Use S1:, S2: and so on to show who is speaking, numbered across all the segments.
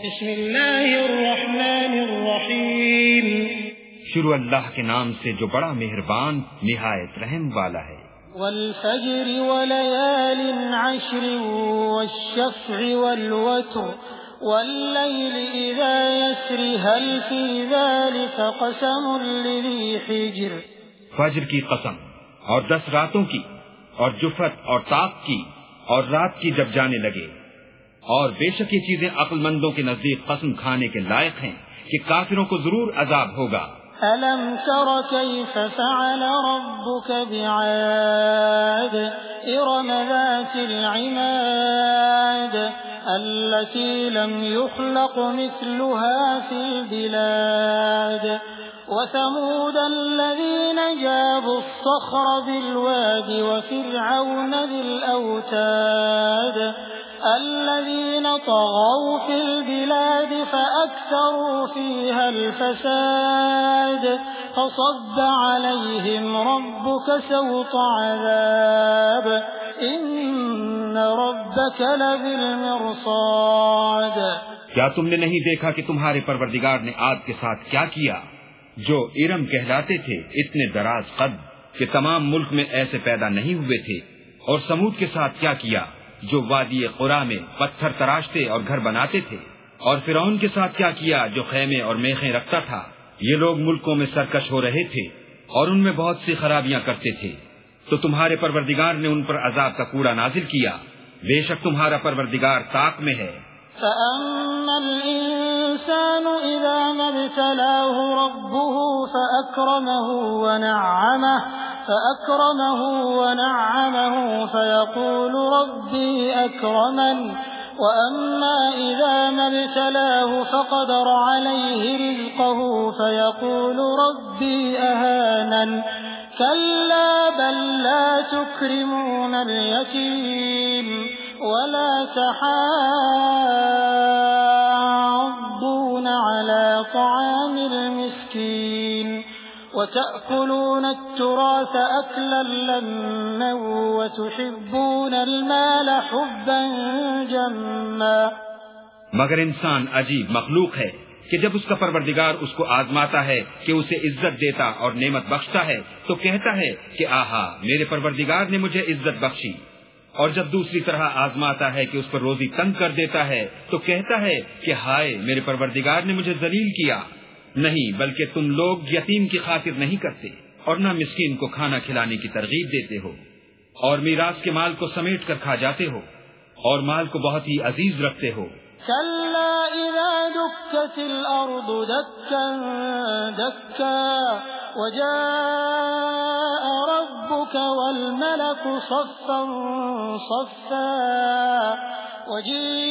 S1: بسم الله الرحمن الرحيم
S2: شروع اللہ کے نام سے جو بڑا مہربان نہایت رحم والا ہے۔
S1: والفجر وليال عشر والشفع والوتر والليل إذا يسر هل في ذلك قسم لذي حجر؟
S2: فجر کی قسم اور دس راتوں کی اور جفت اور طاق کی اور رات کی جب جانے لگے۔ اور بے شک یہ چیزیں عقل مندوں کے نزدیک قسم کھانے کے لائق ہیں کہ کافروں کو ضرور عذاب ہوگا۔
S1: ألم تر كيف فعل ربك بعاد؟ إرم ذات العماد التي لم يخلق مثلها في البلاد وثمود الذين جابوا الصخر بالواد وفرعون ذي الأوتاد الذين طغوا في البلاد فأكثروا فيها الفساد فصب عليهم ربك سوط عذاب إن ربك لبالمرصاد
S2: کیا تم نے نہیں دیکھا کہ تمہارے پروردگار نے آد کے ساتھ کیا کیا؟ جو ارم کہلاتے تھے، اتنے دراز قد کہ تمام ملک میں ایسے پیدا نہیں ہوئے تھے، اور سمود کے ساتھ کیا کیا؟ جو وادی قرا میں پتھر تراشتے اور گھر بناتے تھے۔ اور فرعون کے ساتھ کیا کیا جو خیمے اور میخیں رکھتا تھا، یہ لوگ ملکوں میں سرکش ہو رہے تھے اور ان میں بہت سی خرابیاں کرتے تھے۔ تو تمہارے پروردگار نے ان پر عذاب کا کوڑا نازل کیا۔ بے شک تمہارا پروردگار طاق میں ہے۔
S1: فأما الإنسان إذا فأكرمه ونعمه فيقول ربي أكرمن، وأما إذا ما ابتلاه فقدر عليه رزقه فيقول ربي أهانن. كلا بل لا تكرمون اليتيم ولا تحاضون وتأكلون التراث أكلا لما وتحبون المال حبا جما
S2: مگر انسان عجیب مخلوق ہے کہ جب اس کا پروردگار اس کو آزماتا ہے کہ اسے عزت دیتا اور نعمت بخشتا ہے تو کہتا ہے کہ آہا، میرے پروردگار نے مجھے عزت بخشی۔ اور جب دوسری طرح آزماتا ہے کہ اس پر روزی تنگ کر دیتا ہے تو کہتا ہے کہ ہائے، میرے پروردگار نے مجھے ذلیل کیا۔ نہیں، بلکہ تم لوگ یتیم کی خاطر نہیں کرتے اور نہ مسکین کو کھانا کھلانے کی ترغیب دیتے ہو اور میراث کے مال کو سمیٹ کر کھا جاتے ہو اور مال کو بہت ہی عزیز رکھتے ہو۔
S1: دكت الأرض دكا دكا وجاء ربك والملك صفا صفا وجيء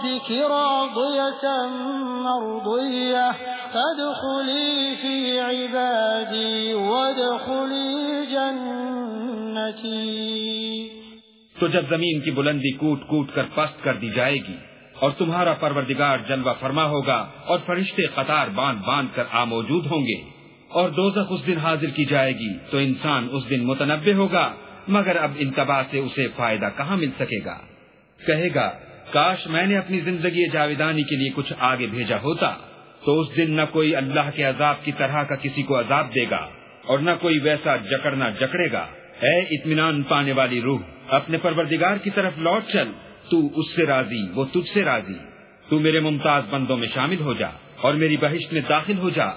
S1: ربك راضية مرضية. فادخلي في عبادي وادخلي جنتي.
S2: تو جب زمین کی بلندی کوٹ کوٹ کر پست کر دی جائے گی اور تمہارا پروردگار جلوہ فرما ہوگا اور فرشتے قطار باندھ باندھ کر آ موجود ہوں گے اور دوزخ اس دن حاضر کی جائے گی تو انسان اس دن متنوع ہوگا، مگر اب انتباہ سے اسے فائدہ کہاں مل سکے گا؟ کہے گا کاش میں نے اپنی زندگی جاویدانی کے لیے کچھ آگے بھیجا ہوتا، تو اس دن نہ کوئی اللہ کے عذاب کی طرح کا کسی کو عذاب دے گا، اور نہ کوئی ویسا جکڑنا جکڑے گا۔ اے اطمینان پانے والی روح، اپنے پروردگار کی طرف لوٹ چل۔ تو اس سے راضی، وہ تجھ سے راضی۔ تو میرے ممتاز بندوں میں شامل ہو جا، اور میری بہشت میں داخل ہو جا۔